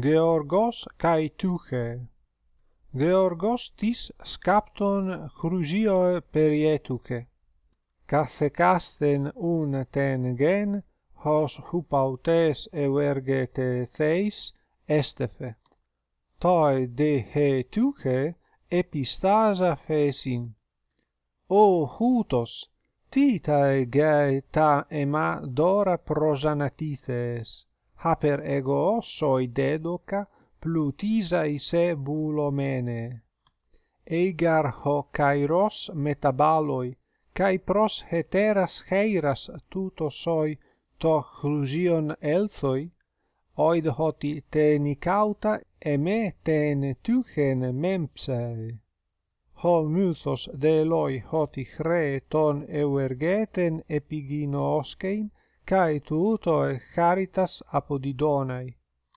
Georgos kai Tuche. Georgos tis skapton chrusioe perietuce. Kathekasten un ten gen, hos hupautes euergete theis estefe. Toi de he tuche epistasa fesin. O hutos, titae gae ta ema dora prosanatices haper ego soi dedoca plutisa se bulomene eigar ho kairos metabaloi kai pros heteras heiras tuto soi to chrusion elthoi oid hoti te nicauta e me ten tuchen mempsae ho mythos de loi hoti chre ton euergeten epiginooskein cae e charitas apodidonai